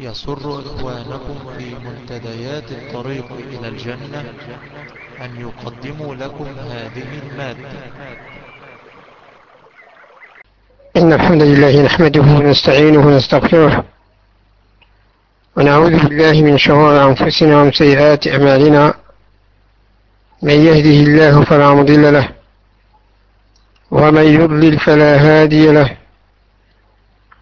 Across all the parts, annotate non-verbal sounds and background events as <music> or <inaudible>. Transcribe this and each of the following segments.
يسر إخوانكم في منتديات الطريق إلى الجنة أن يقدموا لكم هذه المادة. إن الحمد لله نحمده ونستعينه ونستغفره ونعوذ بالله من شرور أنفسنا ومن سيئات أعمالنا. من يهده الله فلا مضل له ومن يضلل فلا هادي له.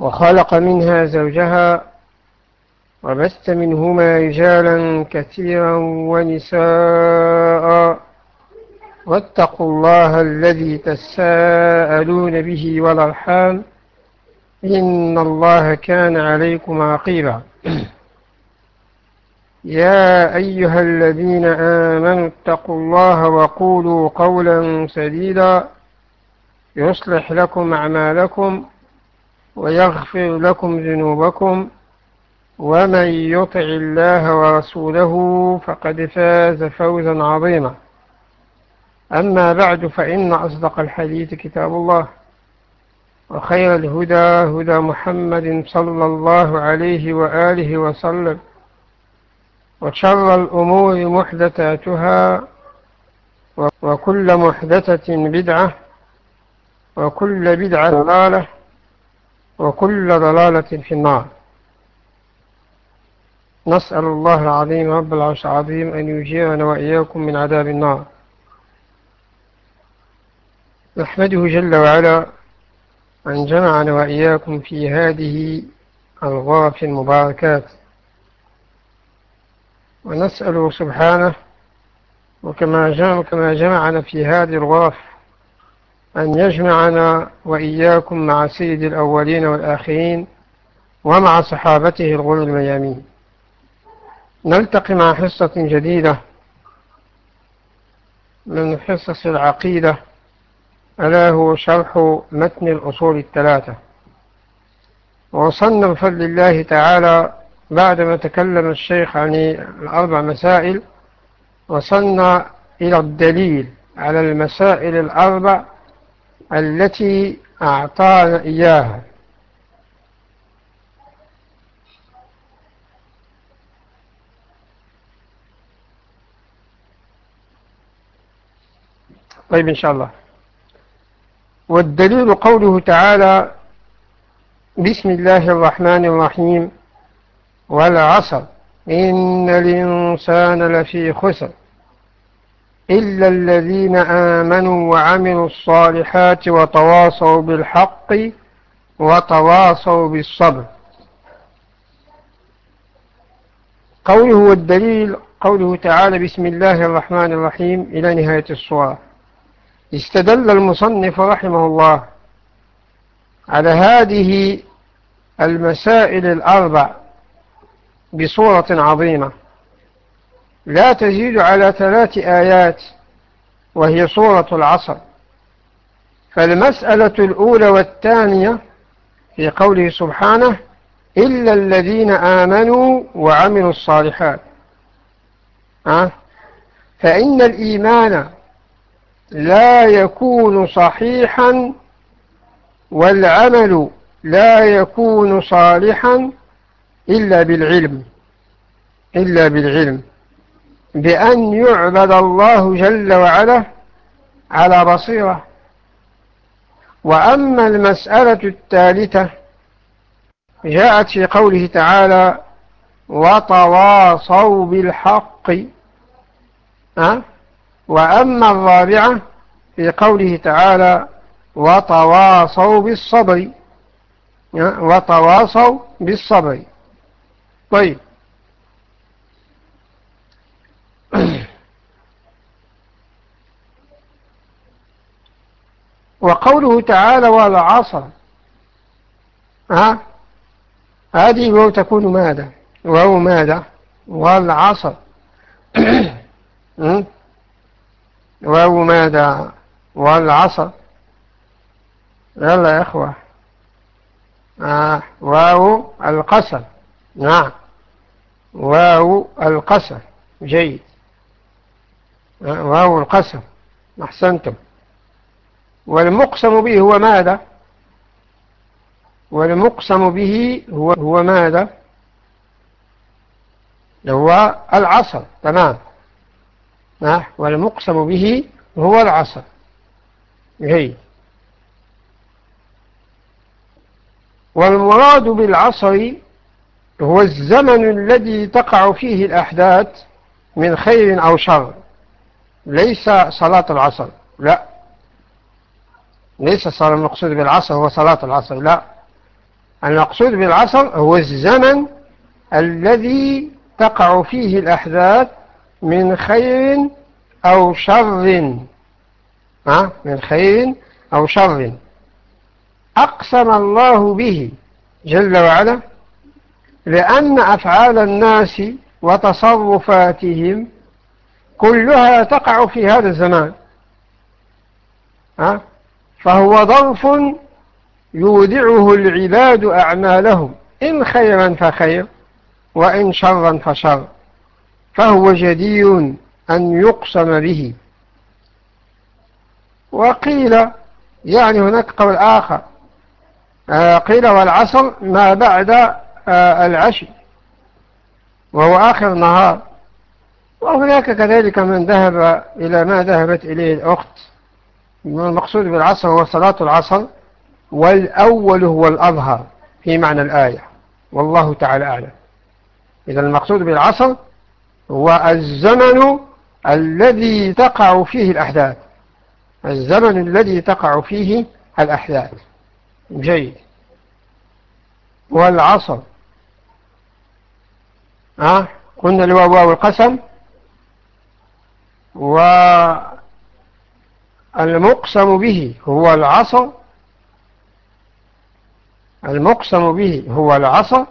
وخلق منها زوجها وبث منهما رجالا كثيرا ونساء. واتقوا الله الذي تساءلون به والأرحام. إن الله كان عليكم عقيبا. <clears throat> يا أيها الذين آمنوا اتقوا الله وقولوا قولا سديدا. يصلح لكم أعمالكم. ويغفر لكم ذنوبكم ومن يطع الله ورسوله فقد فاز فوزا عظيما. أما بعد فإن أصدق الحديث كتاب الله وخير الهدى هدى محمد صلى الله عليه وآله وسلم وشر الأمور محدثاتها وكل محدثة بدعة وكل بدعة ضلالة وكل ضلالة في النار. نسأل الله العظيم رب العرش العظيم أن يجيرنا وإياكم من عذاب النار. نحمده جل وعلا أن جمعنا وإياكم في هذه الغرف المباركات. ونسأله سبحانه وكما جمع كما جمعنا في هذه الغرف أن يجمعنا وإياكم مع سيد الأولين والآخرين ومع صحابته الغر الميامين. نلتقي مع حصة جديدة من حصص العقيدة ألا هو شرح متن الأصول الثلاثة. ووصلنا بفضل الله تعالى بعدما تكلم الشيخ عن الأربع مسائل وصلنا إلى الدليل على المسائل الأربع التي أعطانا إياها. طيب إن شاء الله. والدليل قوله تعالى بسم الله الرحمن الرحيم والعصر. إن الإنسان لفي خسر. إلا الذين آمنوا وعملوا الصالحات وتواصوا بالحق وتواصوا بالصبر. قوله والدليل قوله تعالى بسم الله الرحمن الرحيم إلى نهاية الصورة استدل المصنف رحمه الله على هذه المسائل الأربع بصورة عظيمة. لا تزيد على ثلاث آيات وهي سورة العصر. فالمسألة الأولى والثانية في قوله سبحانه إلا الذين آمنوا وعملوا الصالحات. أه؟ فإن الإيمان لا يكون صحيحا والعمل لا يكون صالحا إلا بالعلم إلا بالعلم. بأن يعبد الله جل وعلا على بصيرة. وأما المسألة الثالثة جاءت في قوله تعالى وتواصوا بالحق. أه؟ وأما الرابعة في قوله تعالى وتواصوا بالصبر. أه؟ وتواصوا بالصبر. طيب. وقوله تعالى والعصر ها؟ هذه واو تكون ماذا؟ واو ماذا؟ والعصر <coughs> واو ماذا؟ والعصر يلا يا إخوة. آه واو القصر. نعم. واو القصر. جيد. آه واو القصر. أحسنتم. والمقسم به هو ماذا؟ والمقسم به هو, هو ماذا؟ هو العصر. تمام. والمقسم به هو العصر. جيد. والمراد بالعصر هو الزمن الذي تقع فيه الأحداث من خير أو شر. ليس صلاة العصر. لا. ليس صار المقصود بالعصر هو صلاة العصر لا. المقصود بالعصر هو الزمن الذي تقع فيه الأحداث من خير أو شر. من خير أو شر. أقسم الله به جل وعلا لأن أفعال الناس وتصرفاتهم كلها تقع في هذا الزمان. فهو ظرف يودعه العباد أعمالهم إن خيرا فخير وإن شرا فشر. فهو جدي أن يقسم به. وقيل يعني هناك قول آخر آه، قيل والعصر ما بعد آه، العشي وهو آخر النهار. وهناك كذلك من ذهب إلى ما ذهبت إليه الأخت. المقصود بالعصر هو صلاة العصر والأول هو الأظهر في معنى الآية. والله تعالى أعلم. إذا المقصود بالعصر هو الزمن الذي تقع فيه الأحداث. الزمن الذي تقع فيه الأحداث. جيد. والعصر. ها؟ قلنا الواو والقسم والمقسم به هو العصر المقسم به هو العصر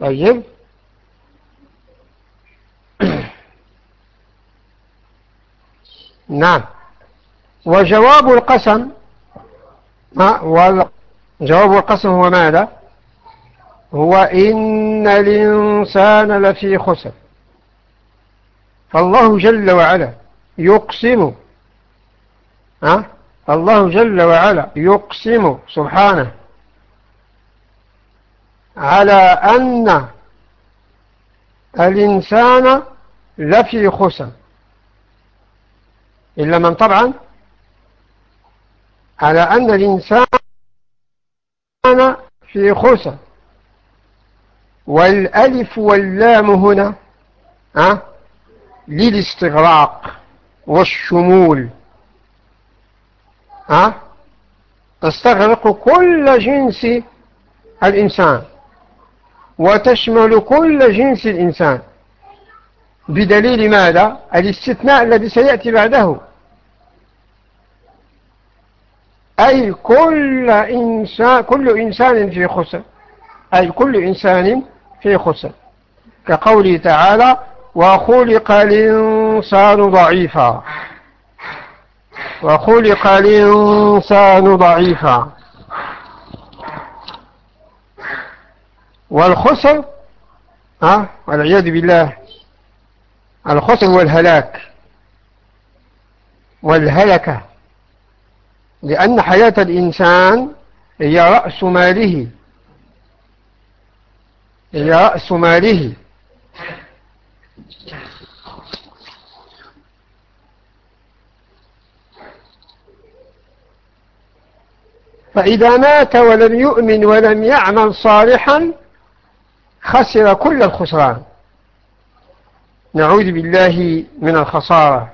طيب. نعم. وجواب القسم جواب القسم هو ماذا؟ هو إن الإنسان لفي خسر. فالله جل وعلا يقسم. ها؟ الله جل وعلا يقسم سبحانه على أن الإنسان لفي خسر. إلا من طبعا؟ على أن الإنسان في خسر. والألف واللام هنا ها؟ للاستغراق. والشمول. ها؟ تستغرق كل جنس الإنسان وتشمل كل جنس الإنسان. بدليل ماذا؟ الاستثناء الذي سيأتي بعده. أي كل إنسان, كل إنسان في خسر. أي كل إنسان في خسر. كقوله تعالى وخلق الإنسان ضعيفا. وخلق الإنسان ضعيفا. والخسر ها؟ والعياذ بالله. الخسر والهلاك. والهلكة. لأن حياة الإنسان هي رأس ماله. هي رأس ماله. فإذا مات ولم يؤمن ولم يعمل صالحا خسر كل الخسران. نعوذ بالله من الخسارة.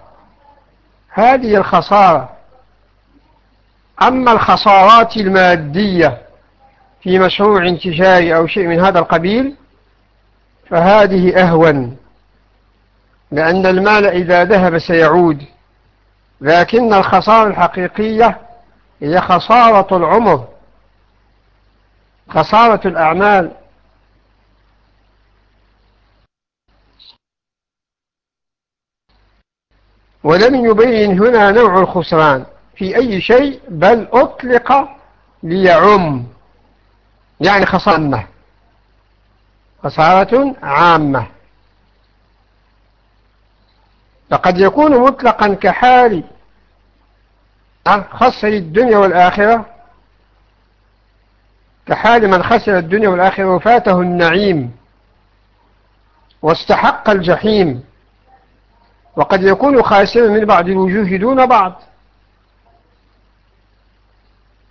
هذه الخسارة أما الخسارات المادية في مشروع انتشاري أو شيء من هذا القبيل فهذه أهون لأن المال إذا ذهب سيعود لكن الخسارة الحقيقية إذا خسارة العمر خسارة الأعمال. ولم يبين هنا نوع الخسران في أي شيء بل أطلق ليعم. يعني خسارة خسارة عامة. فقد يكون مطلقا كحال خسر الدنيا والآخرة كحال من خسر الدنيا والآخرة وفاته النعيم واستحق الجحيم. وقد يكون خاسرا من بعض الوجوه دون بعض.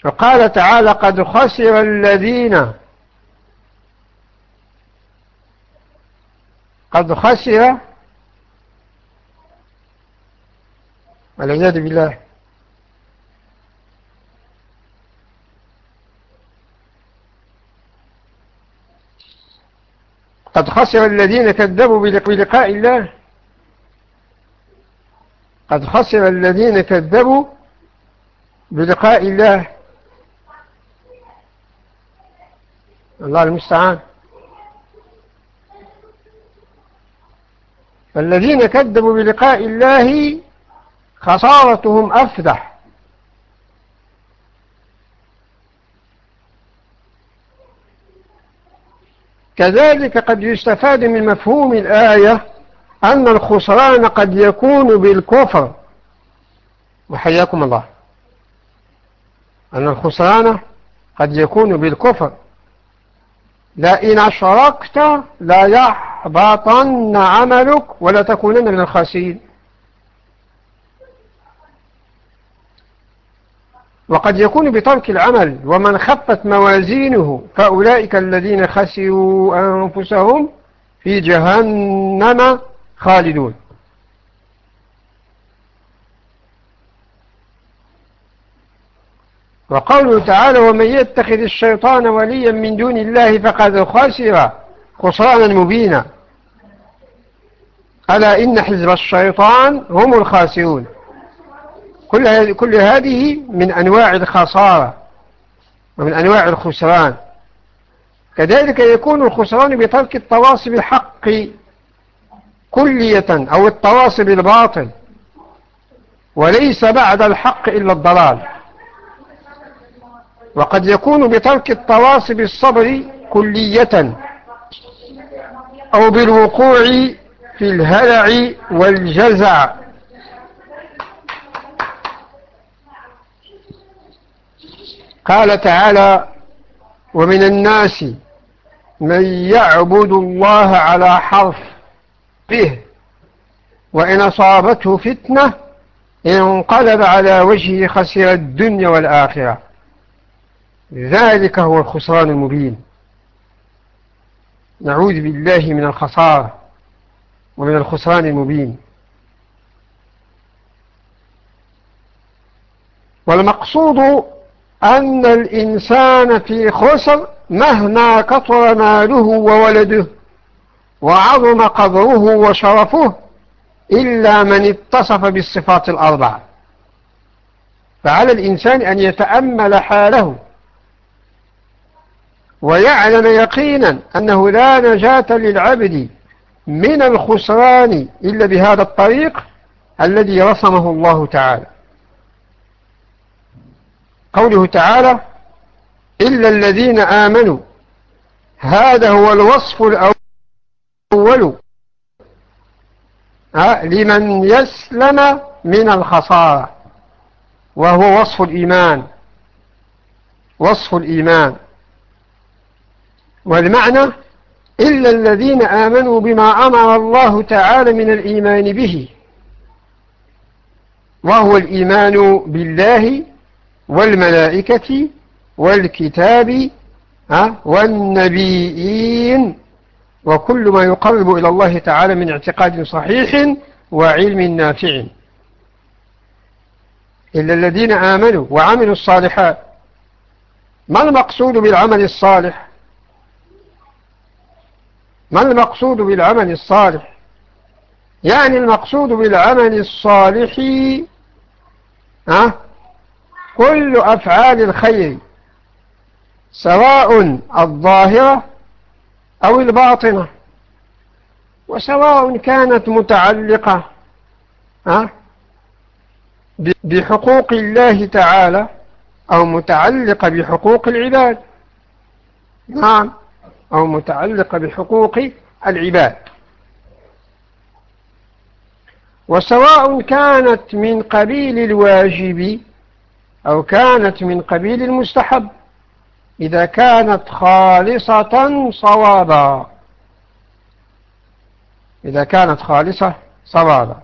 فقال تعالى قد خسر الذين قد خسر والعياذ بالله. قد خسر الذين كذبوا بلقاء الله. قد خسر الذين كذبوا بلقاء الله. الله المستعان. فالذين كذبوا بلقاء الله خسارتهم أفدح. كذلك قد يستفاد من مفهوم الآية أن الخسران قد يكون بالكفر. وحياكم الله. أن الخسران قد يكون بالكفر. لئن أشركت لا يحبطن عملك ولا تكونن من الخاسرين. وقد يكون بترك العمل ومن خفت موازينه فأولئك الذين خسروا أنفسهم في جهنم خالدون. وقوله تعالى ومن يتخذ الشيطان وليا من دون الله فقد خسر خسرانا مبينا. ألا إن حزب الشيطان هم الخاسرون. كل كل هذه من أنواع الخسارة ومن أنواع الخسران. كذلك يكون الخسران بترك التواصي بالحق كلية أو التواصي بالباطل وليس بعد الحق إلا الضلال. وقد يكون بترك التواصي بالصبر كلية أو بالوقوع في الهلع والجزع. قال تعالى ومن الناس من يعبد الله على حرف به وإن أصابته فتنة انقلب على وجهه خسر الدنيا والآخرة. ذلك هو الخسران المبين. نعوذ بالله من الخسارة ومن الخسران المبين. والمقصود أن الإنسان في خسر مهما كثر ماله وولده وعظم قدره وشرفه إلا من اتصف بالصفات الأربعة. فعلى الإنسان أن يتأمل حاله ويعلم يقينا أنه لا نجاة للعبد من الخسران إلا بهذا الطريق الذي رسمه الله تعالى. قوله تعالى إلا الذين آمنوا هذا هو الوصف الأول. لمن يسلم من الخسارة وهو وصف الإيمان وصف الإيمان. والمعنى إلا الذين آمنوا بما أمر الله تعالى من الإيمان به وهو الإيمان بالله والملائكة والكتاب والنبيين وكل ما يقرب إلى الله تعالى من اعتقاد صحيح وعلم نافع. إلا الذين آمنوا وعملوا الصالحات. ما المقصود بالعمل الصالح؟ ما المقصود بالعمل الصالح؟ يعني المقصود بالعمل الصالح ها كل أفعال الخير سواء الظاهرة أو الباطنة وسواء كانت متعلقة بحقوق الله تعالى أو متعلقة بحقوق العباد. نعم أو متعلقة بحقوق العباد. وسواء كانت من قبيل الواجب أو كانت من قبيل المستحب. إذا كانت خالصة صوابا. إذا كانت خالصة صوابا.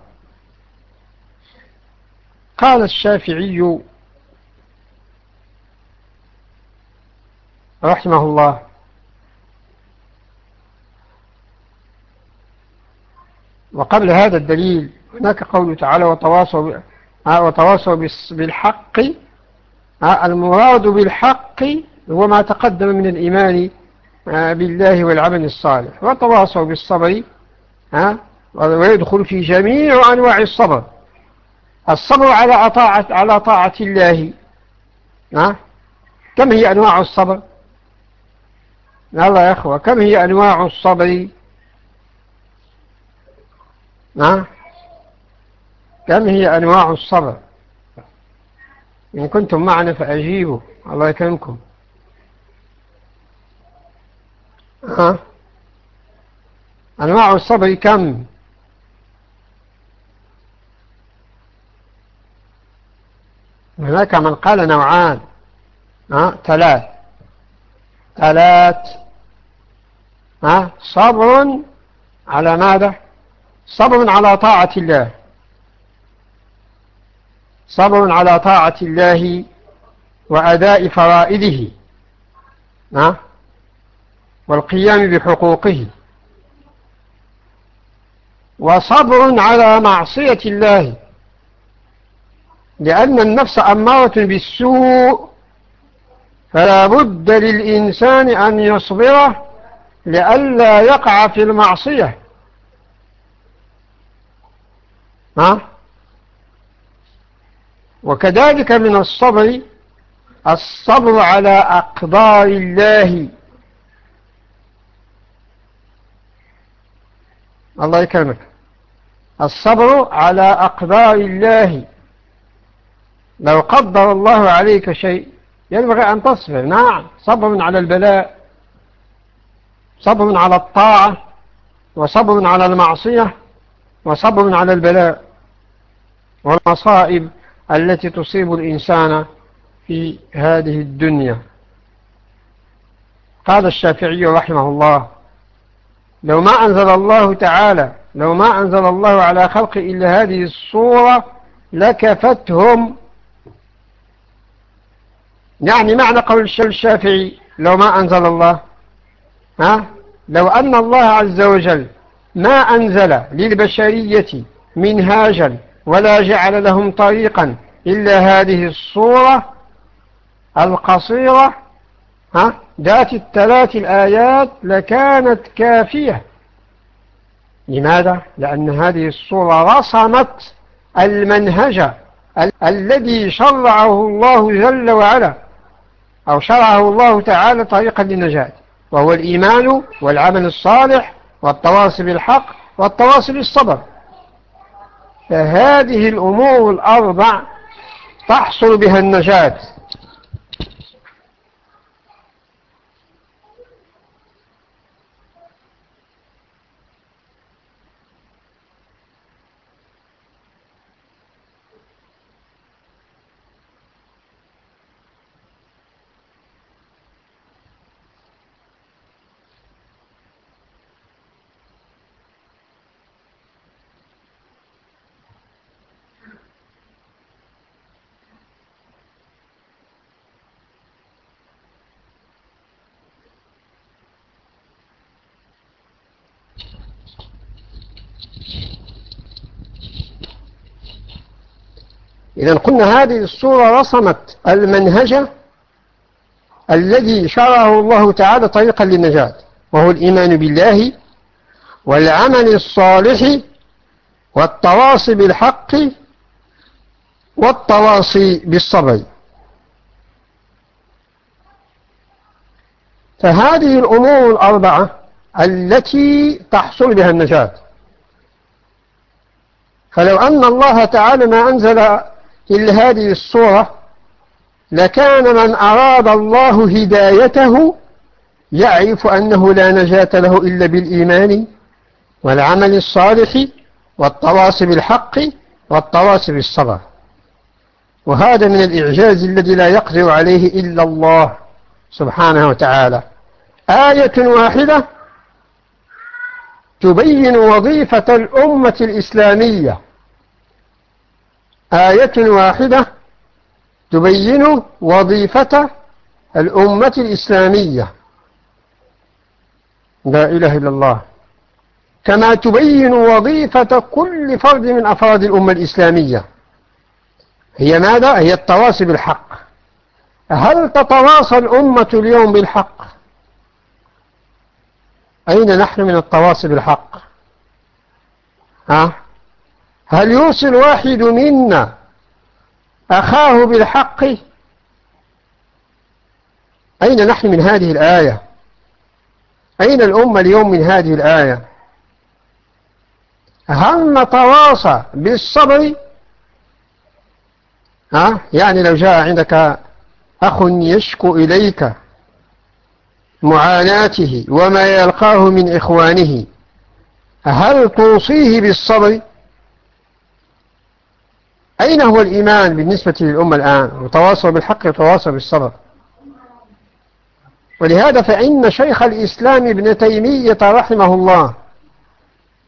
قال الشافعي رحمه الله وقبل هذا الدليل هناك قوله تعالى وتواصوا وتواصوا بالحق المراد بالحق هو ما تقدم من الإيمان بالله والعمل الصالح. وتواصوا بالصبر ويدخل في جميع أنواع الصبر. الصبر على طاعة على طاعة الله كم هي أنواع الصبر؟ الله يا أخوة كم هي أنواع الصبر؟ كم هي أنواع الصبر؟ إن كنتم معنا فأجيبوا. الله يكرمكم. ها؟ أنواع الصبر كم؟ هناك من قال نوعان. ها؟ ثلاث. ثلاث. ها؟ صبر على ماذا؟ صبر على طاعة الله. صبر على طاعة الله وأداء فرائده والقيام بحقوقه. وصبر على معصية الله لأن النفس أمارة بالسوء فلا بد للإنسان أن يصبر لئلا يقع في المعصية. ها؟ وكذلك من الصبر الصبر على أقدار الله. الله يكرمك. الصبر على أقدار الله. لو قدر الله عليك شيء ينبغي أن تصبر. نعم صبر على البلاء صبر على الطاعة وصبر على المعصية وصبر على البلاء. والمصائب التي تصيب الإنسان في هذه الدنيا. قال الشافعي رحمه الله لو ما أنزل الله تعالى لو ما أنزل الله على خلق إلا هذه الصورة لكفتهم. يعني معنى قول الشافعي لو ما أنزل الله. ها؟ لو أن الله عز وجل ما أنزل للبشرية منهاجا ولا جعل لهم طريقا إلا هذه الصورة القصيرة ها ذات الثلاث الآيات لكانت كافية. لماذا؟ لأن هذه الصورة رسمت المنهج ال الذي شرعه الله جل وعلا أو شرعه الله تعالى طريقا للنجاة. وهو الإيمان والعمل الصالح والتواصي بالحق والتواصي بالصبر. فهذه الأمور الأربع تحصل بها النجاة. إذا قلنا هذه الصورة رسمت المنهج الذي شرعه الله تعالى طريقا للنجاة وهو الإيمان بالله والعمل الصالح والتواصي بالحق والتواصي بالصبر. فهذه الأمور الأربعة التي تحصل بها النجاة. فلو أن الله تعالى ما أنزل إلا هذه الصورة لكان من أراد الله هدايته يعرف أنه لا نجاة له إلا بالإيمان والعمل الصالح والتواصي بالحق والتواصي بالصبر وهذا من الإعجاز الذي لا يقدر عليه إلا الله سبحانه وتعالى. آية واحدة تبين وظيفة الأمة الإسلامية آية واحدة تبين وظيفة الأمة الإسلامية لا إله إلا الله كما تبين وظيفة كل فرد من أفراد الأمة الإسلامية هي ماذا؟ هي التواصي بالحق هل تتواصى الأمة اليوم بالحق؟ أين نحن من التواصي بالحق؟ ها؟ هل يوصل واحد منا أخاه بالحق؟ أين نحن من هذه الآية؟ أين الأمة اليوم من هذه الآية هل نتواصى بالصبر ها يعني لو جاء عندك أخ يشكو إليك معاناته وما يلقاه من إخوانه هل توصيه بالصبر أين هو الإيمان بالنسبة للأمة الآن؟ وتواصل بالحق وتواصل بالصبر. ولهذا فإن شيخ الإسلام ابن تيمية رحمه الله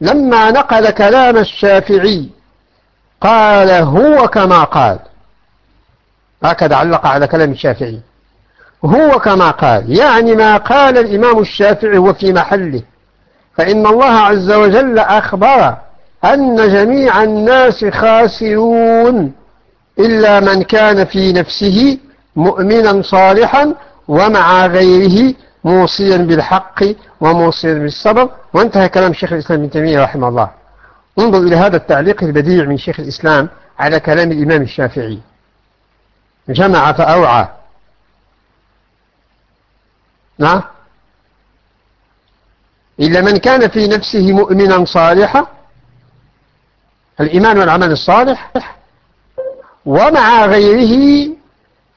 لما نقل كلام الشافعي قال هو كما قال. هكذا علق على كلام الشافعي. هو كما قال. يعني ما قال الإمام الشافعي هو في محله. فإن الله عز وجل أخبر أن جميع الناس خاسرون إلا من كان في نفسه مؤمنا صالحا ومع غيره موصيا بالحق وموصيا بالصبر. وانتهى كلام شيخ الإسلام ابن تيمية رحمه الله. انظر إلى هذا التعليق البديع من شيخ الإسلام على كلام الإمام الشافعي. جمع فأوعى. نعم إلا من كان في نفسه مؤمنا صالحا الإيمان والعمل الصالح ومع غيره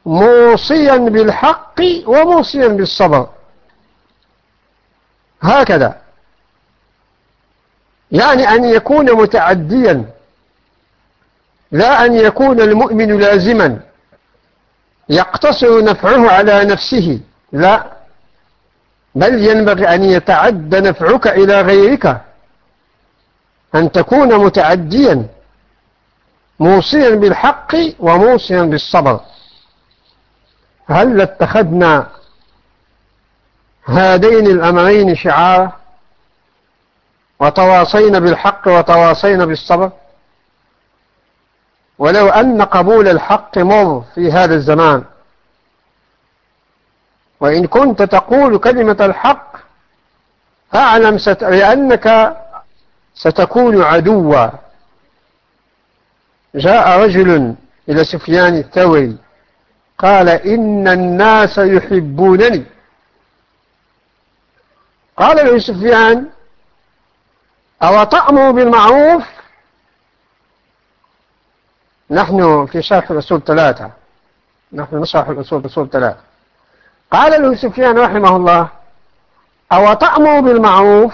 موصيا بالحق وموصيا بالصبر. هكذا. يعني أن يكون متعديا لا أن يكون المؤمن لازما. يقتصر نفعه على نفسه. لا. بل ينبغي أن يتعد نفعك إلى غيرك. أن تكون متعديا موصيا بالحق وموصيا بالصبر. هل اتخذنا هذين الأمرين شعارا وتواصينا بالحق وتواصينا بالصبر. ولو أن قبول الحق مر في هذا الزمان. وإن كنت تقول كلمة الحق أعلم. لأنك ستكون عدوا. جاء رجل إلى سفيان الثوري قال إن الناس يحبونني. قال له سفيان أو تأمر بالمعروف؟ نحن في شرح الأصول ثلاثة نحن نشرح الأصول الأصول ثلاثة قال له سفيان رحمه الله أو تأمر بالمعروف؟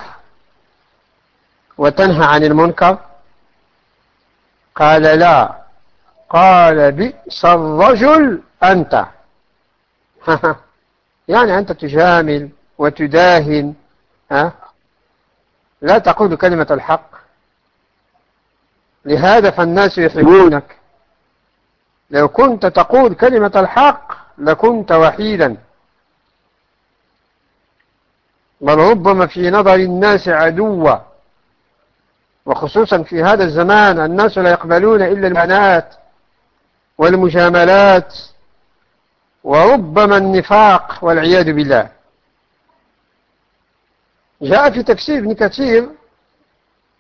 وتنهى عن المنكر؟ قال لا. قال بئس الرجل أنت. <laughs> يعني أنت تجامل وتداهن ها؟ لا تقول كلمة الحق. لهذا فالناس يحبونك. لو كنت تقول كلمة الحق لكنت وحيدا. بل ربما في نظر الناس عدوا. وخصوصا في هذا الزمان الناس لا يقبلون إلا البنات والمجاملات وربما النفاق والعياذ بالله. جاء في تفسير ابن كثير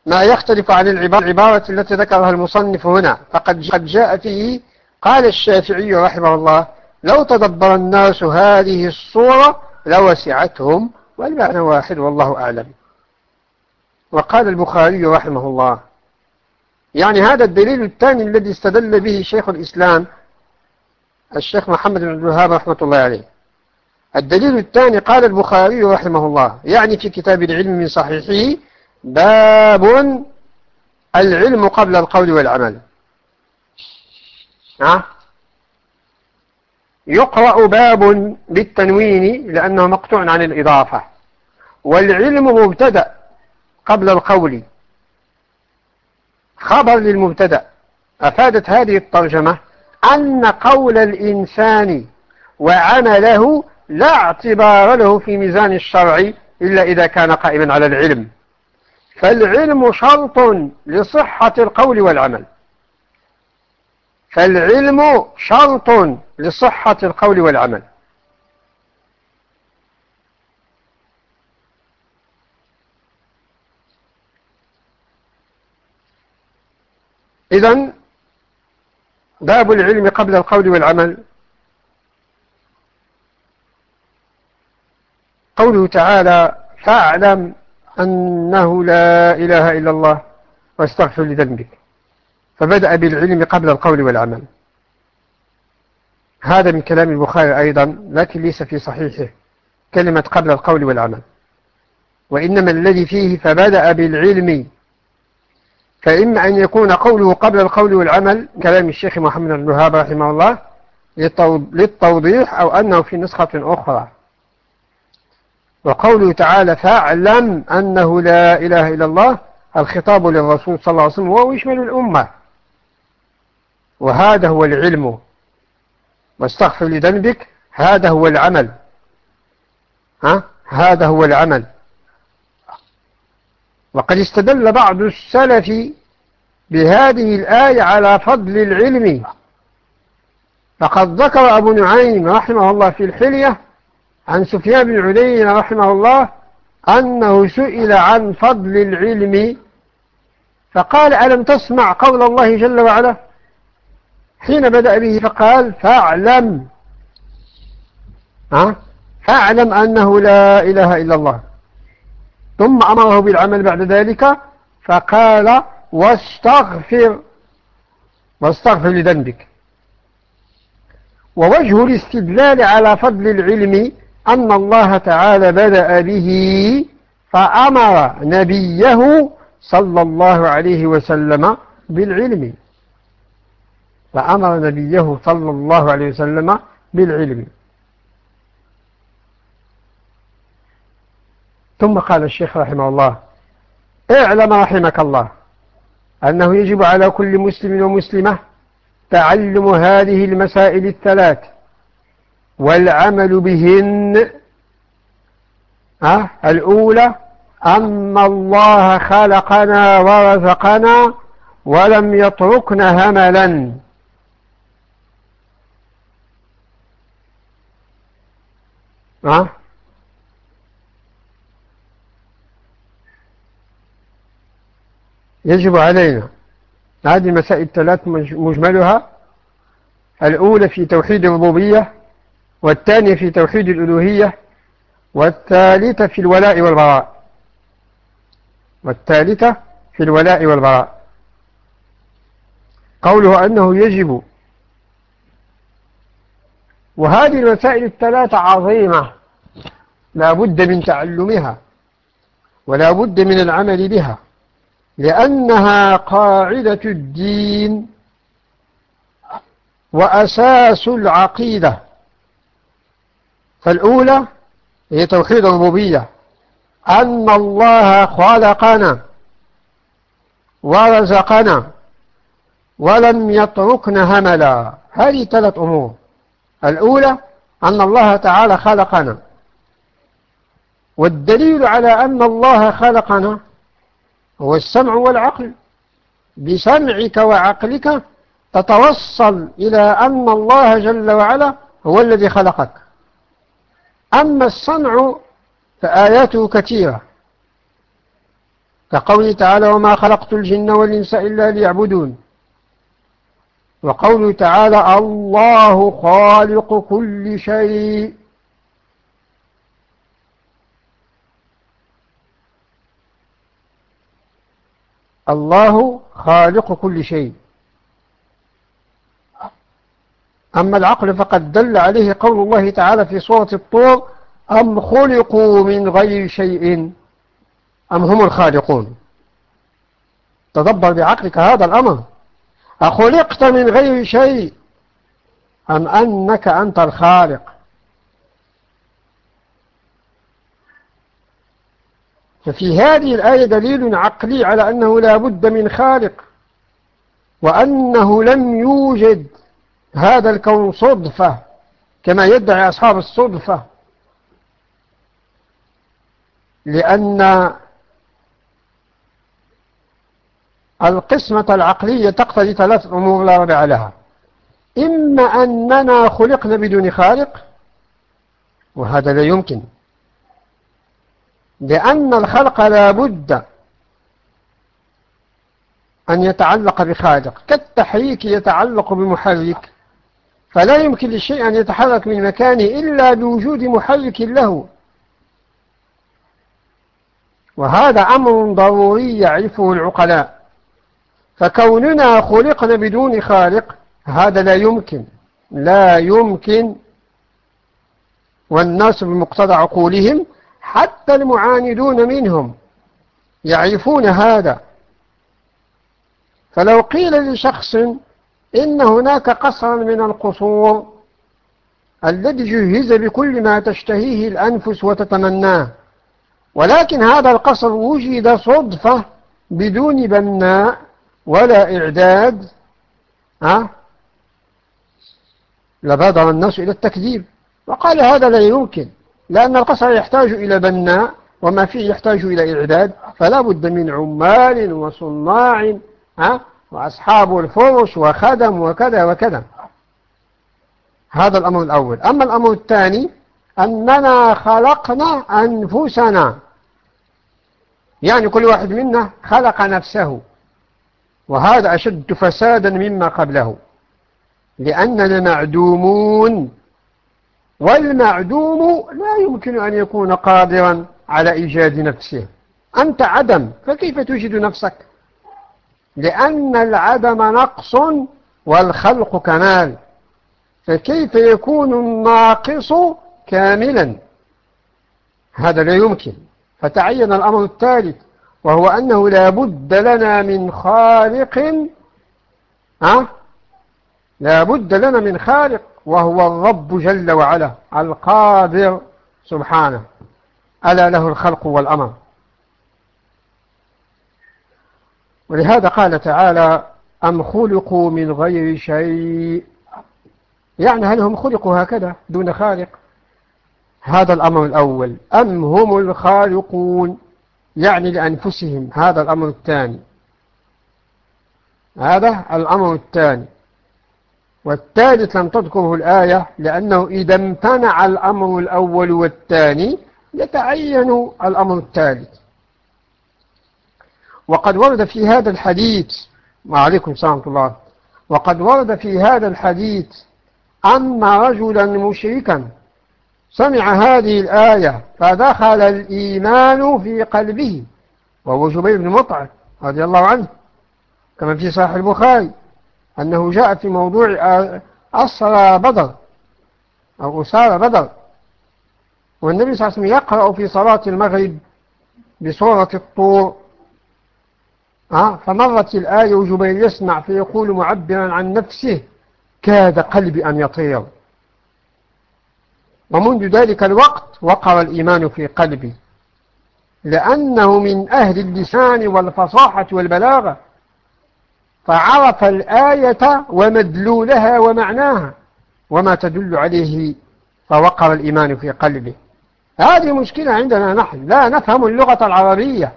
ما يختلف عن العبارة التي ذكرها المصنف هنا. فقد جاء فيه قال الشافعي رحمه الله لو تدبر الناس هذه الصورة لوسعتهم والمعنى واحد والله أعلم. وقال البخاري رحمه الله يعني هذا الدليل الثاني الذي استدل به شيخ الإسلام الشيخ محمد بن الوهاب رحمة الله عليه. الدليل الثاني قال البخاري رحمه الله يعني في كتاب العلم من صحيحه باب العلم قبل القول والعمل. ها؟ يقرأ باب بالتنوين لأنه مقطوع عن الإضافة. والعلم مبتدأ قبل القول. خبر للمبتدأ. أفادت هذه الترجمة أن قول الإنسان وعمله لا اعتبار له في ميزان الشرع إلا إذا كان قائما على العلم. فالعلم شرط لصحة القول والعمل. فالعلم شرط لصحة القول والعمل. إذن باب العلم قبل القول والعمل. قوله تعالى فاعلم أنه لا إله إلا الله واستغفر لذنبك. فبدأ بالعلم قبل القول والعمل. هذا من كلام البخاري أيضا لكن ليس في صحيحه كلمة قبل القول والعمل. وإنما الذي فيه فبدأ بالعلم فإما أن يكون قوله قبل القول والعمل كلام الشيخ محمد الوهاب رحمه الله للتوضيح أو أنه في نسخة أخرى. وقوله تعالى فاعلم أنه لا إله إلا الله الخطاب للرسول صلى الله عليه وسلم وهو يشمل الأمة. وهذا هو العلم. واستغفر لذنبك هذا هو العمل. ها؟ هذا هو العمل. وقد استدل بعض السلف بهذه الآية على فضل العلم. فقد ذكر أبو نعيم رحمه الله في الحلية عن سفيان بن عدي رحمه الله أنه سئل عن فضل العلم. فقال ألم تسمع قول الله جل وعلا؟ حين بدأ به فقال فاعلم. ها؟ فاعلم أنه لا إله إلا الله. ثم أمره بالعمل بعد ذلك فقال واستغفر واستغفر لذنبك. ووجه الاستدلال على فضل العلم أن الله تعالى بدأ به فأمر نبيه صلى الله عليه وسلم بالعلم. فأمر نبيه صلى الله عليه وسلم بالعلم. ثم قال الشيخ رحمه الله اعلم رحمك الله أنه يجب على كل مسلم ومسلمة تعلم هذه المسائل الثلاث والعمل بهن أه؟ الأولى أن الله خلقنا ورزقنا ولم يتركنا هملا أه؟ يجب علينا هذه المسائل الثلاث مجملها الأولى في توحيد الربوبية والثانية في توحيد الألوهية والثالثة في الولاء والبراء. والثالثة في الولاء والبراء. قوله أنه يجب. وهذه المسائل الثلاثة عظيمة لا بد من تعلمها ولا بد من العمل بها. لأنها قاعدة الدين وأساس العقيدة. فالأولى هي توحيد الربوبية. أن الله خلقنا ورزقنا ولم يتركنا هملا. هذه ثلاث أمور. الأولى أن الله تعالى خلقنا. والدليل على أن الله خلقنا هو السمع والعقل. بسمعك وعقلك تتوصل إلى أن الله جل وعلا هو الذي خلقك. أما الصنع فآياته كثيرة. كقوله تعالى وما خلقت الجن والإنس إلا ليعبدون وقوله تعالى الله خالق كل شيء الله خالق كل شيء. أما العقل فقد دل عليه قول الله تعالى في سورة الطور أم خلقوا من غير شيء؟ أم هم الخالقون؟ تدبر بعقلك هذا الأمر. أخلقت من غير شيء؟ أم أنك أنت الخالق؟ ففي هذه الآية دليل عقلي على أنه لا بد من خالق وأنه لم يوجد هذا الكون صدفة كما يدعي أصحاب الصدفة لأن القسمة العقلية تقتضي ثلاث أمور لا ربع لها. إما أننا خلقنا بدون خالق وهذا لا يمكن. لأن الخلق لا بد أن يتعلق بخالق. كالتحريك يتعلق بمحرك. فلا يمكن للشيء أن يتحرك من مكانه إلا بوجود محرك له. وهذا أمر ضروري يعرفه العقلاء. فكوننا خلقنا بدون خالق هذا لا يمكن. لا يمكن والناس بمقتضى عقولهم حتى المعاندون منهم يعرفون هذا. فلو قيل لشخص إن هناك قصرا من القصور الذي جهز بكل ما تشتهيه الأنفس وتتمناه ولكن هذا القصر وجد صدفة بدون بناء ولا إعداد ها؟ لبادر الناس إلى التكذيب. وقال هذا لا يمكن. لأن القصر يحتاج إلى بناء وما فيه يحتاج إلى إعداد فلا بد من عمال وصناع ها؟ وأصحاب الفرش وخدم وكذا وكذا. هذا الأمر الأول. أما الأمر الثاني أننا خلقنا أنفسنا. يعني كل واحد منا خلق نفسه. وهذا أشد فسادا مما قبله. لأننا معدومون. والمعدوم لا يمكن أن يكون قادرا على إيجاد نفسه. أنت عدم فكيف توجد نفسك؟ لأن العدم نقص والخلق كمال. فكيف يكون الناقص كاملا؟ هذا لا يمكن. فتعين الأمر الثالث وهو أنه لا بد لنا من خالق أه؟ لا بد لنا من خالق. وهو الرب جل وعلا القادر سبحانه. ألا له الخلق والأمر. ولهذا قال تعالى أم خلقوا من غير شيء؟ يعني هل هم خلقوا هكذا دون خالق؟ هذا الأمر الأول. أم هم الخالقون؟ يعني لأنفسهم. هذا الأمر الثاني. هذا الأمر الثاني. والثالث لم تذكره الآية لأنه إذا امتنع الأمر الأول والثاني يتعين الأمر الثالث. وقد ورد في هذا الحديث وعليكم السلام الله وقد ورد في هذا الحديث أن رجلا مشركا سمع هذه الآية فدخل الإيمان في قلبه وهو جبير بن مطعم رضي الله عنه كما في صحيح البخاري. أنه جاء في موضوع أسرى بدر أو أسار بدر. والنبي صلى الله عليه وسلم يقرأ في صلاة المغرب بصورة الطور. آه فمرت الآية وجبير يسمع فيقول معبرا عن نفسه كاد قلبي أن يطير. ومنذ ذلك الوقت وقر الإيمان في قلبي لأنه من أهل اللسان والفصاحة والبلاغة. فعرف الآية ومدلولها ومعناها وما تدل عليه فوقر الإيمان في قلبه. هذه مشكلة عندنا نحن. لا نفهم اللغة العربية.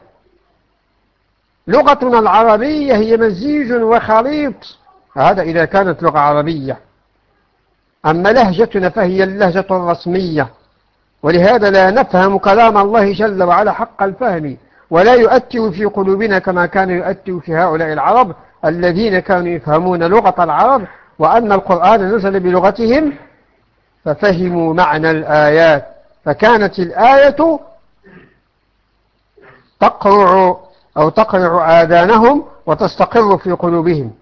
لغتنا العربية هي مزيج وخليط. هذا إذا كانت لغة عربية. أما لهجتنا فهي اللهجة الرسمية. ولهذا لا نفهم كلام الله جل وعلا حق الفهم. ولا يؤتي في قلوبنا كما كان يؤتي في هؤلاء العرب. الذين كانوا يفهمون لغة العرب وأن القرآن نزل بلغتهم ففهموا معنى الآيات. فكانت الآية تقرع أو تقرع آذانهم وتستقر في قلوبهم.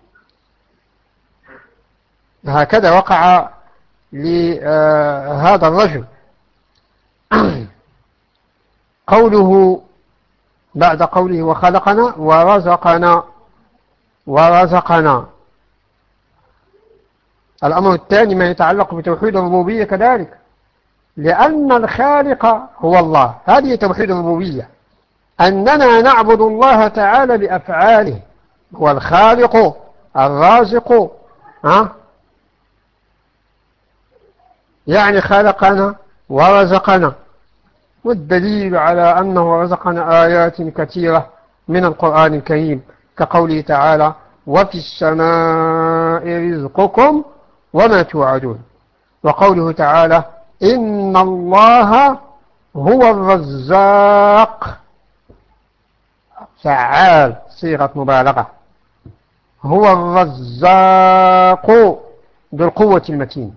هكذا وقع لهذا الرجل. قوله بعد قوله وخلقنا ورزقنا ورزقنا. الأمر الثاني ما يتعلق بتوحيد الربوبية كذلك. لأن الخالق هو الله. هذه توحيد الربوبية. أننا نعبد الله تعالى بأفعاله. هو الخالق الرازق ها؟ يعني خلقنا ورزقنا. والدليل على أنه رزقنا آيات كثيرة من القرآن الكريم. كقوله تعالى وفي السماء رزقكم وما توعدون. وقوله تعالى إن الله هو الرزاق. فعال صيغة مبالغة. هو الرزاق ذو القوة المتين.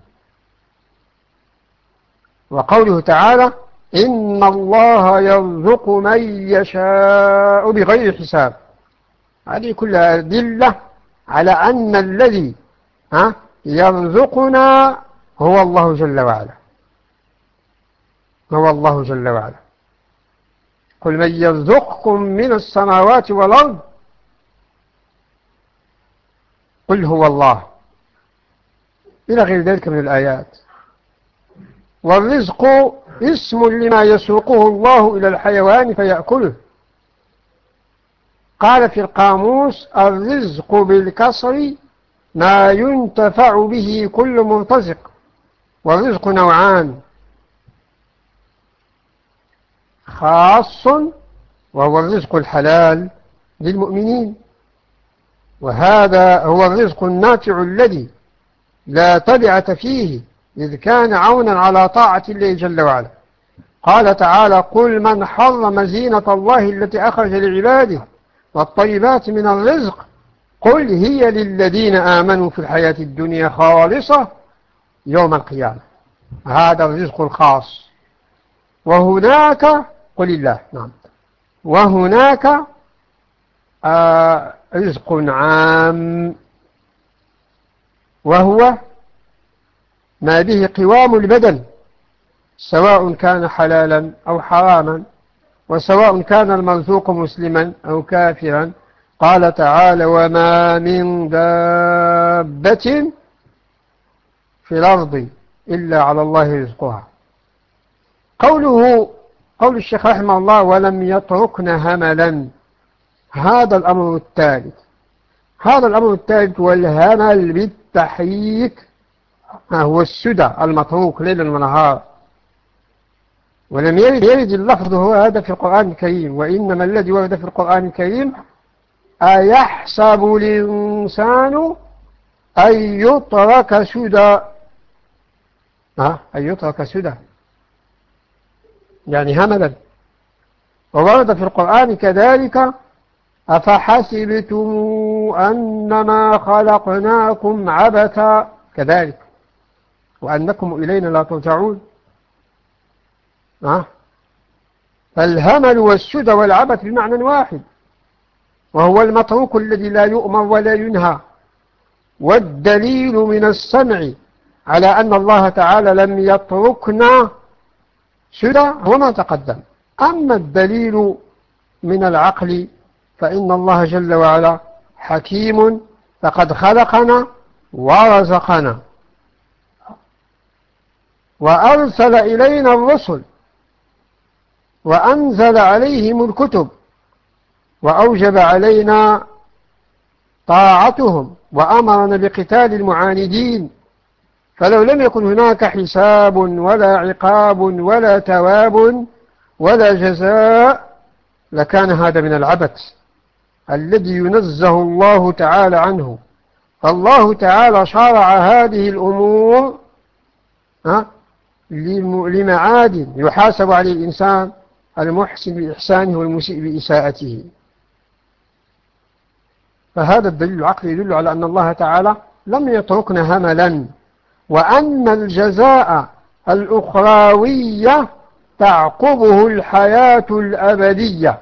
وقوله تعالى إن الله يرزق من يشاء بغير حساب. هذه كلها أدلة على أن الذي يرزقنا هو الله جل وعلا. هو الله جل وعلا. قل من يرزقكم من السماوات والأرض قل هو الله. إلى غير ذلك من الآيات. والرزق اسم لما يسوقه الله إلى الحيوان فيأكله. قال في القاموس الرزق بالكسر ما ينتفع به كل مرتزق والرزق نوعان. خاص وهو الرزق الحلال للمؤمنين وهذا هو الرزق النافع الذي لا تبعة فيه إذ كان عونا على طاعة الله جل وعلا. قال تعالى قل من حرم زينة الله التي أخرج لعباده والطيبات من الرزق. قل هي للذين آمنوا في الحياة الدنيا خالصة يوم القيامة. هذا الرزق الخاص. وهناك قل الله نعم. وهناك آه رزق عام. وهو ما به قوام البدن سواء كان حلالا أو حراما. وسواء كان المرزوق مسلما أو كافرا قال تعالى وما من دابة في الأرض إلا على الله رزقها. قوله قول الشيخ رحمه الله ولم يتركنا هملا. هذا الأمر الثالث. هذا الأمر الثالث والهمل بالتحريك هو السدى المتروك ليلا ونهارا. ولم يرد اللفظ هو هذا في القرآن الكريم وإنما الذي ورد في القرآن الكريم أيحسب الإنسان أن يترك سدى؟ أن يترك سدى. يعني هملا. وورد في القرآن كذلك أفحسبتم أنما خلقناكم عبثا؟ كذلك. وأنكم إلينا لا ترجعون. أه؟ فالهمل والسدى والعبث بمعنى واحد وهو المتروك الذي لا يؤمر ولا ينهى والدليل من السمع على أن الله تعالى لم يتركنا سدى هو ما تقدم. أما الدليل من العقل فإن الله جل وعلا حكيم فقد خلقنا ورزقنا وأرسل إلينا الرسل وأنزل عليهم الكتب وأوجب علينا طاعتهم وأمرنا بقتال المعاندين. فلو لم يكن هناك حساب ولا عقاب ولا تواب ولا جزاء لكان هذا من العبث الذي ينزه الله تعالى عنه. فالله تعالى شرع هذه الأمور لمعاد يحاسب عليه الإنسان. المحسن بإحسانه والمسيء بإساءته. فهذا الدليل العقلي يدل على أن الله تعالى لم يتركنا هملا وأن الجزاء الأخراوية تعقبه الحياة الأبدية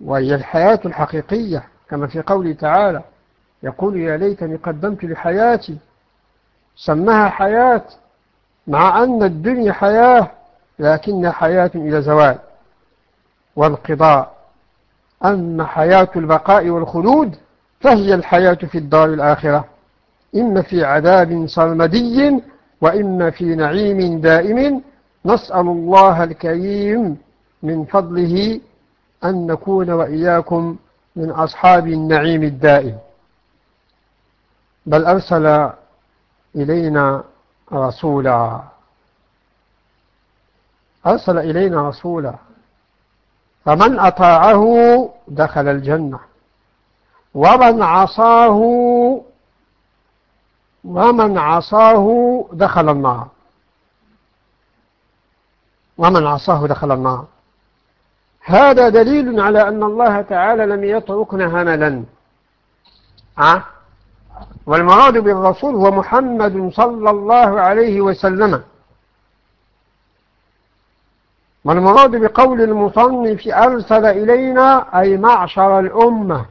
وهي الحياة الحقيقية. كما في قوله تعالى يقول يا ليتني قدمت لحياتي. سمها حياة مع أن الدنيا حياة لكن حياة إلى زوال والقضاء. أما حياة البقاء والخلود فهي الحياة في الدار الآخرة. إما في عذاب صرمدي وإما في نعيم دائم نسأل الله الكريم من فضله أن نكون وإياكم من أصحاب النعيم الدائم. بل أرسل إلينا رسولا. أرسل إلينا رسولا. فمن أطاعه دخل الجنة. ومن عصاه ومن عصاه دخل النار. ومن عصاه دخل النار. هذا دليل على أن الله تعالى لم يتركنا هملا. أه؟ والمراد بالرسول هو محمد صلى الله عليه وسلم. والمراد بقول المصنف أرسل إلينا أي معشر الأمة؟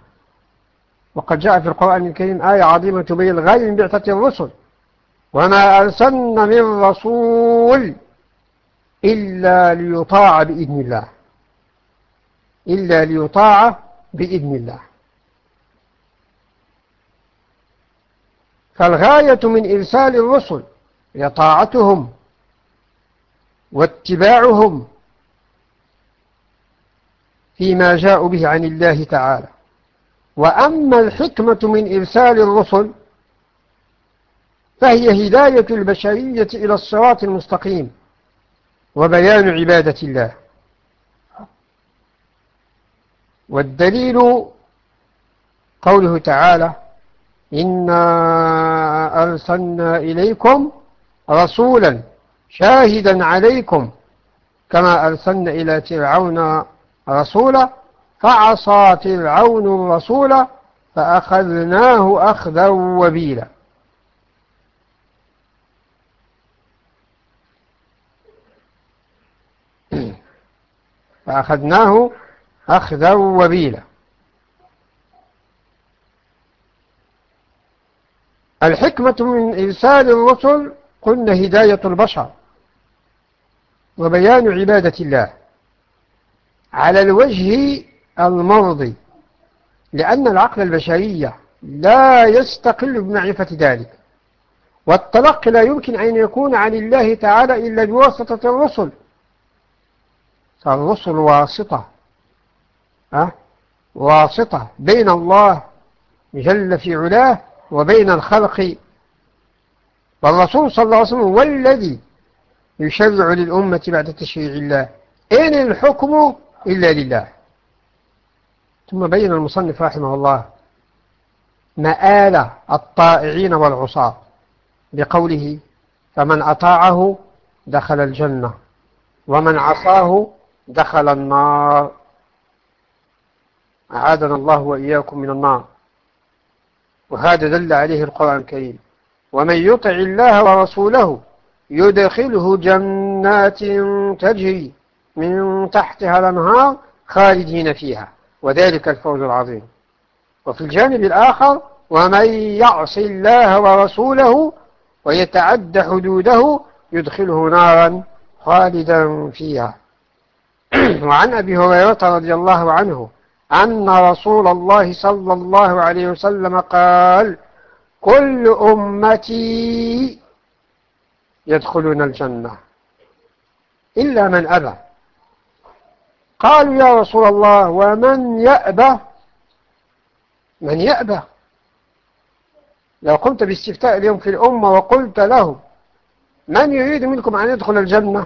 وقد جاء في القرآن الكريم آية عظيمة الغير من بعثة الرسل. وما أرسلنا من رسول إلا ليطاع بإذن الله. إلا ليطاع بإذن الله. فالغاية من إرسال الرسل هي طاعتهم واتباعهم فيما جاءوا به عن الله تعالى. وأما الحكمة من إرسال الرسل فهي هداية البشرية إلى الصراط المستقيم وبيان عبادة الله. والدليل قوله تعالى إنا أرسلنا إليكم رسولا شاهدا عليكم كما أرسلنا إلى فرعون رسولا فعصى فرعون الرسول فأخذناه أخذا وبيلا. فأخذناه أخذا وبيلا. الحكمة من إرسال الرسل قلنا هداية البشر وبيان عبادة الله. على الوجه المرضي لأن العقل البشري لا يستقل بمعرفة ذلك والتلقي لا يمكن أن يكون عن الله تعالى إلا بواسطة الرسل. فالرسل واسطة أه؟ واسطة بين الله جل في علاه وبين الخلق. والرسول صلى الله عليه وسلم هو الذي يشرع للأمة بعد تشريع الله. إن الحكم؟ إلا لله. ثم بين المصنف رحمه الله مآل الطائعين والعصاة بقوله فمن أطاعه دخل الجنة ومن عصاه دخل النار. أعادنا الله وإياكم من النار. وهذا دل عليه القرآن الكريم. ومن يطع الله ورسوله يدخله جنات تجري من تحتها الأنهار خالدين فيها وذلك الفوز العظيم. وفي الجانب الآخر ومن يعص الله ورسوله ويتعد حدوده يدخله نارا خالدا فيها. <clears throat> وعن أبي هريرة رضي الله عنه أن رسول الله صلى الله عليه وسلم قال كل أمتي يدخلون الجنة إلا من أبى. قالوا يا رسول الله ومن يأبى من يأبى. لو قمت باستفتاء اليوم في الأمة وقلت له من يريد منكم أن يدخل الجنة؟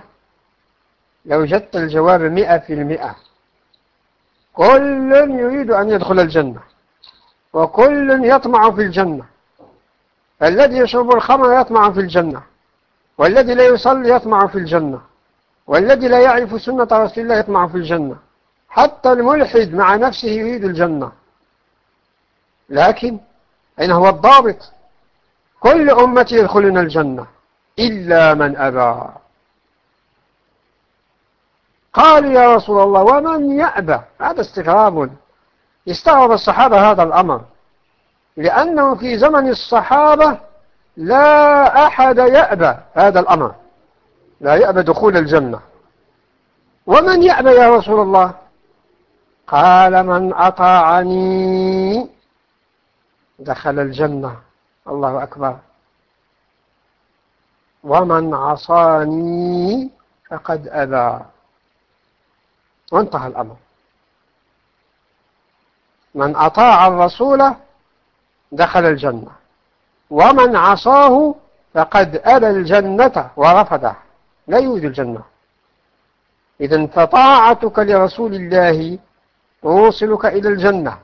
لو جدت الجواب مئة في المئة. كل يريد أن يدخل الجنة وكل يطمع في الجنة. الذي يشرب الخمر يطمع في الجنة والذي لا يصلي يطمع في الجنة. والذي لا يعرف سنة رسول الله يطمع في الجنة. حتى الملحد مع نفسه يريد الجنة. لكن أين هو الضابط؟ كل أمتي يدخلون الجنة إلا من أبى. قالوا يا رسول الله ومن يأبى؟ هذا استغراب. استغرب الصحابة هذا الأمر لأنه في زمن الصحابة لا أحد يأبى هذا الأمر. لا يأبى دخول الجنة. ومن يأبى يا رسول الله؟ قال من أطاعني دخل الجنة. الله أكبر. ومن عصاني فقد أذى. وانتهى الأمر. من أطاع الرسول دخل الجنة. ومن عصاه فقد أبى الجنة ورفضه. لا يريد الجنة. إذا فطاعتك لرسول الله توصلك إلى الجنة.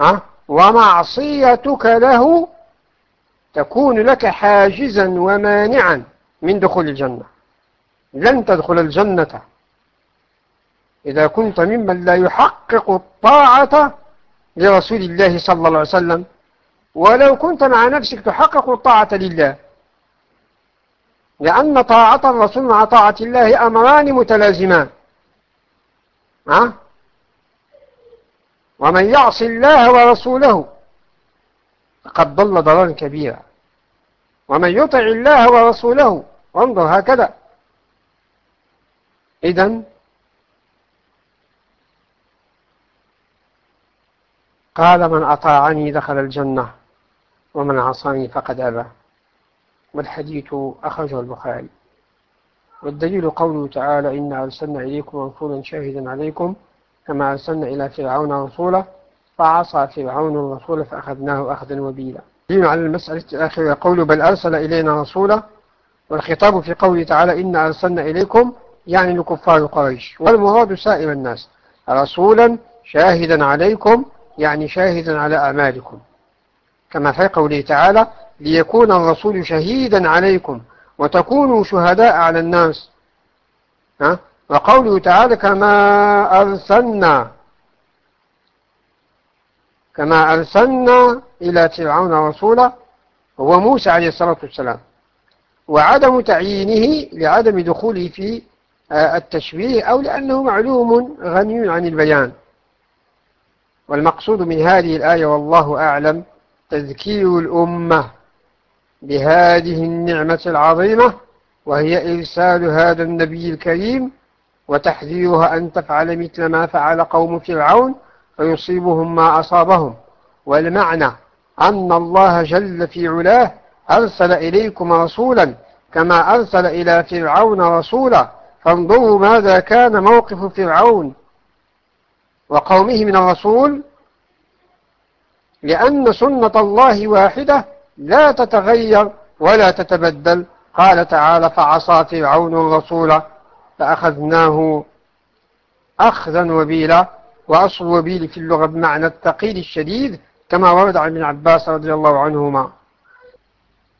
ها؟ ومعصيتك له تكون لك حاجزا ومانعا من دخول الجنة. لن تدخل الجنة. إذا كنت ممن لا يحقق الطاعة لرسول الله صلى الله عليه وسلم ولو كنت مع نفسك تحقق الطاعة لله لأن طاعة الرسول مع طاعة الله أمران متلازمان. ها؟ ومن يعص الله ورسوله فقد ضل ضلالا كبيرا. ومن يطع الله ورسوله انظر هكذا. إذن قال من أطاعني دخل الجنة ومن عصاني فقد أبى. والحديث أخرجه البخاري. والدليل قوله تعالى إنا أرسلنا إليكم رسولا شاهدا عليكم كما أرسلنا إلى فرعون رسولا فعصى فرعون الرسول فأخذناه أخذا وبيلا. دين على المسألة الآخرة قوله بل أرسل إلينا رسولا والخطاب في قوله تعالى إنا أرسلنا إليكم يعني لكفار قريش. والمراد سائر الناس رسولا شاهدا عليكم يعني شاهدا على أعمالكم. كما في قوله تعالى ليكون الرسول شهيدا عليكم وتكونوا شهداء على الناس. ها؟ وقوله تعالى كما أرسلنا كما أرسلنا إلى فرعون رسولا هو موسى عليه الصلاة والسلام وعدم تعيينه لعدم دخوله في آه، التشبيه أو لأنه معلوم غني عن البيان. والمقصود من هذه الآية والله أعلم تذكير الأمة. بهذه النعمة العظيمة وهي إرسال هذا النبي الكريم وتحذيرها أن تفعل مثل ما فعل قوم فرعون فيصيبهم ما أصابهم. والمعنى أن الله جل في علاه أرسل إليكم رسولا كما أرسل إلى فرعون رسولا. فانظروا ماذا كان موقف فرعون وقومه من الرسول لأن سنة الله واحدة لا تتغير ولا تتبدل. قال تعالى فعصى فرعون الرسول فأخذناه أخذا وبيلا وأصل وبيل في اللغة بمعنى الثقيل الشديد كما ورد عن ابن عباس رضي الله عنهما.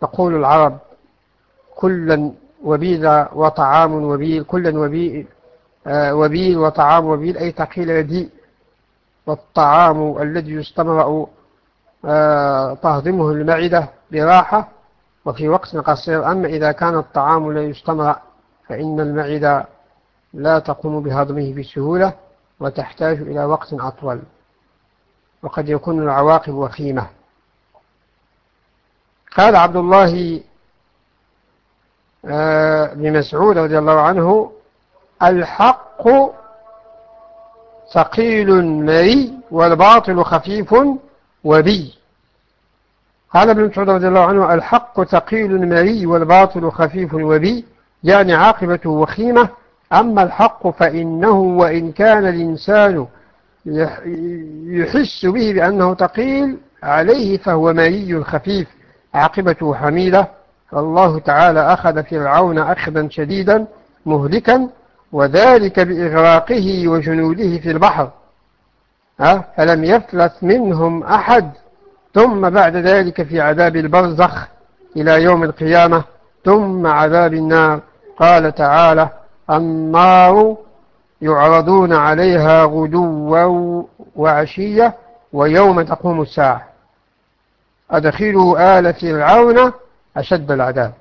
تقول العرب كلا وبيل وطعام وبيل كلا وبيل آه، وبيل وطعام وبيل أي ثقيل رديء والطعام الذي يستمرأ تهضمه المعدة براحة وفي وقت قصير. أما إذا كان الطعام لا يستمرأ فإن المعدة لا تقوم بهضمه بسهولة وتحتاج إلى وقت أطول. وقد يكون العواقب وخيمة. قال عبد الله آه، بن مسعود رضي الله عنه الحق ثقيل مري والباطل خفيف وبي. قال ابن مسعود رضي الله عنه الحق ثقيل مري والباطل خفيف وبي يعني عاقبته وخيمة. أما الحق فإنه وإن كان الإنسان يحس به بأنه ثقيل عليه فهو مري خفيف عاقبته حميدة فالله تعالى أخذ فرعون أخذا شديدا مهلكا وذلك بإغراقه وجنوده في البحر. فلم يفلت منهم أحد؟ ثم بعد ذلك في عذاب البرزخ إلى يوم القيامة ثم عذاب النار. قال تعالى النار يعرضون عليها غدوا وعشية ويوم تقوم الساعة. أدخلوا آل فرعون أشد العذاب.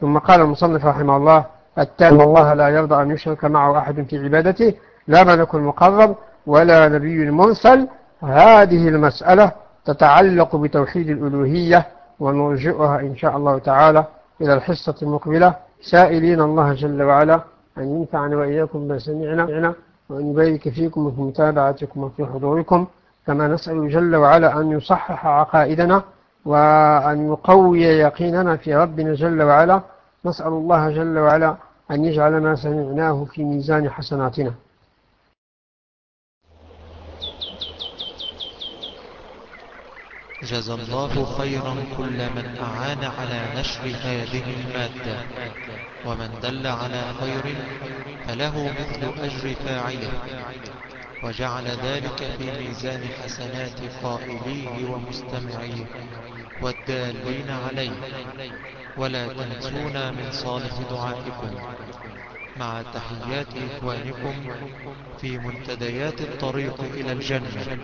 ثم قال المصنف رحمه الله التام الله لا يرضى أن يشرك معه أحد في عبادته لا ملك مقرب ولا نبي مرسل. هذه المسألة تتعلق بتوحيد الألوهية ونرجئها إن شاء الله تعالى إلى الحصة المقبلة. سائلين الله جل وعلا أن ينفعنا وإياكم ما سمعنا وأن يبارك فيكم وفي متابعتكم وفي حضوركم. كما نسأل جل وعلا أن يصحح عقائدنا وأن يقوي يقيننا في ربنا جل وعلا. نسأل الله جل وعلا أن يجعل ما سمعناه في ميزان حسناتنا. جزى الله خيرا كل من أعان على نشر هذه المادة ومن دل على خير فله مثل أجر فاعله وجعل ذلك في ميزان حسنات قائليه ومستمعيه والدالين عليه. ولا تنسونا من صالح دعائكم. مع تحيات إخوانكم في منتديات الطريق إلى الجنة.